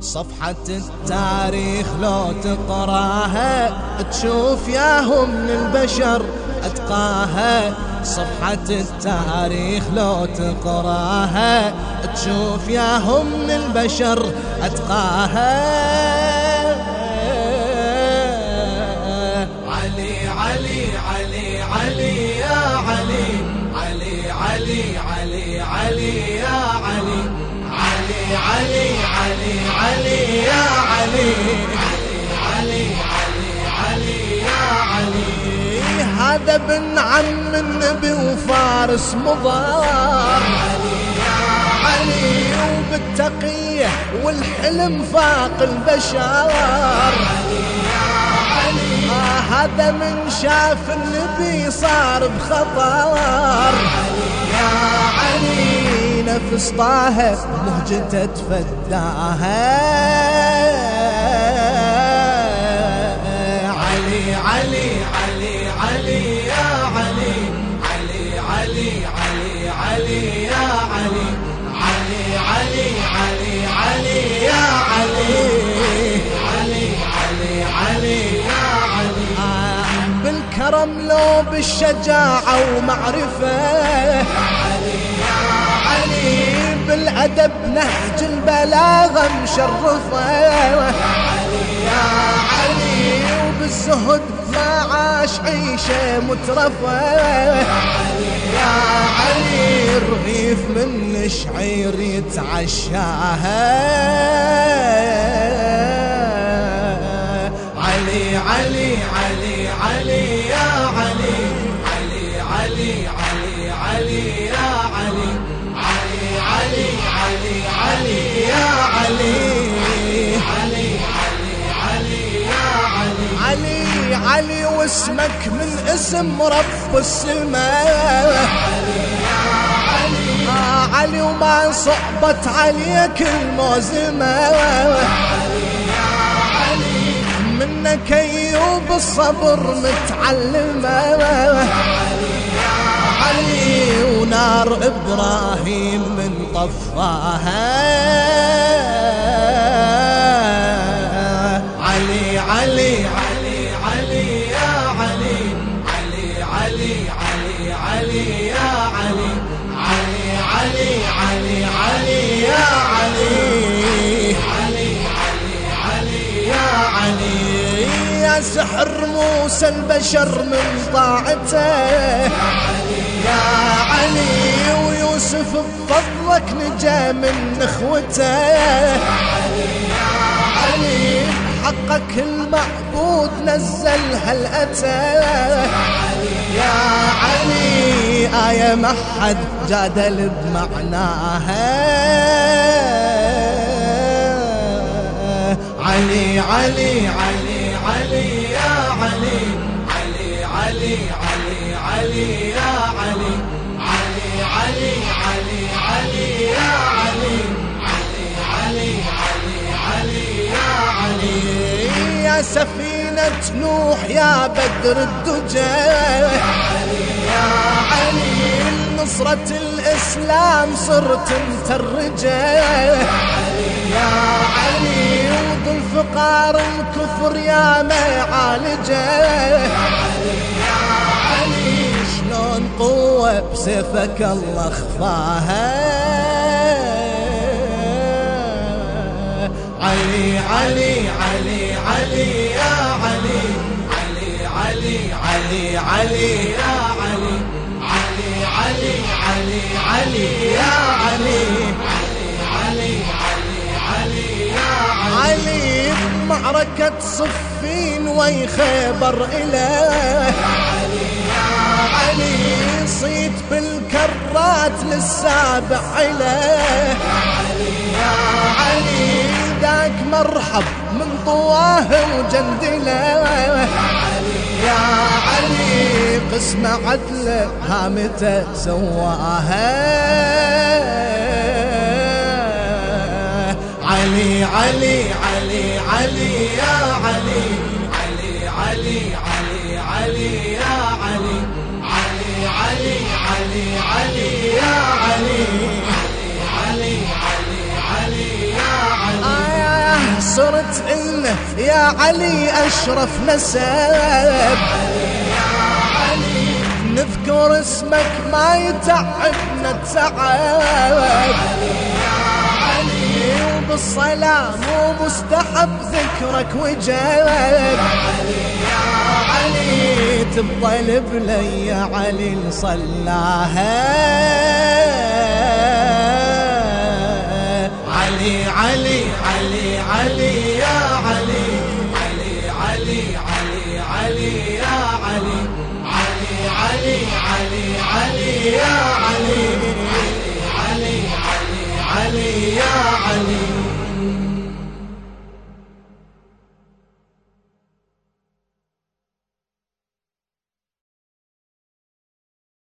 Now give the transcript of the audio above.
صفحة التاريخ لو تقراها تشوف ياهم من البشر أتقاها. صفحة التاريخ لو تقراها تشوف ياهم من البشر أتقاها. علي علي علي علي يا علي علي علي علي علي يا علي علي علي علي علي يا علي علي علي علي يا علي. هذا بن عم النبي وفارس مضار. علي وبالتقية والحلم فاق البشر آه هذا من شاف النبي صار بخطر يا طه مهجته تفداها علي علي علي علي يا علي علي علي علي علي يا علي علي علي علي علي يا علي علي علي علي يا علي آه بالكرم لو بالشجاعة ومعرفة بالأدب نهج البلاغة مشرفة يا علي وبالزهد ما عاش عيشة مترفة يا علي رغيف من شعير يتعشاها علي علي علي علي يا علي. علي واسمك من اسم رب السماء. آه علي وما صعبت عليك الموزمة منك ايوب الصبر متعلمة علي ونار إبراهيم من طفاها. علي علي علي. علي علي يا علي. علي علي علي علي يا علي. علي علي علي يا علي. يا سحر موسى البشر من طاعته. يا علي ويوسف بفضلك نجا من اخوته يا علي حقك المعبود نزل هلأته. يا علي. ما حد جادل بمعناها علي علي علي علي يا علي علي علي علي علي يا علي علي علي علي علي يا علي علي علي علي علي يا علي يا سفينة نوح يا بدر الدجى يا علي نصرة الإسلام صرت انت الرجال يا علي وذو الفقار الكفر يا ما عالجه يا علي شلون قوة بسيفك الله خفاها علي علي علي علي يا علي علي علي علي علي يا علي بمعركة صفين وي خيبر إله علي صيت بالكرات للسابع إله يا علي ذاك مرحب من طواه وجندله يا علي قسم عدل هامته سواها. علي علي علي علي يا علي علي علي علي علي يا علي علي علي علي علي يا علي علي علي علي علي يا علي منه يا علي أشرف نسب نذكر اسمك ما يتعبنا التعب الصلاة مو مستحب ذكرك وجهك علي تبطل بلي علي صلاها علي علي علي علي يا علي علي علي علي علي يا علي علي علي علي علي يا علي علي علي علي يا علي